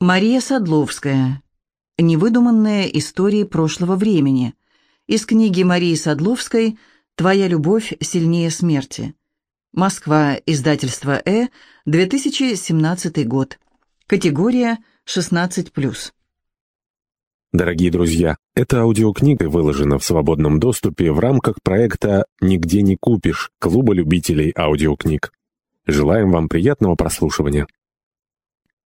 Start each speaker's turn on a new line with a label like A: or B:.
A: Мария Садловская. Невыдуманные истории прошлого времени. Из книги Марии Садловской «Твоя любовь сильнее смерти». Москва. Издательство «Э». 2017 год. Категория 16+.
B: Дорогие друзья, эта аудиокнига выложена в свободном доступе в рамках проекта «Нигде не купишь» Клуба любителей аудиокниг. Желаем вам приятного прослушивания.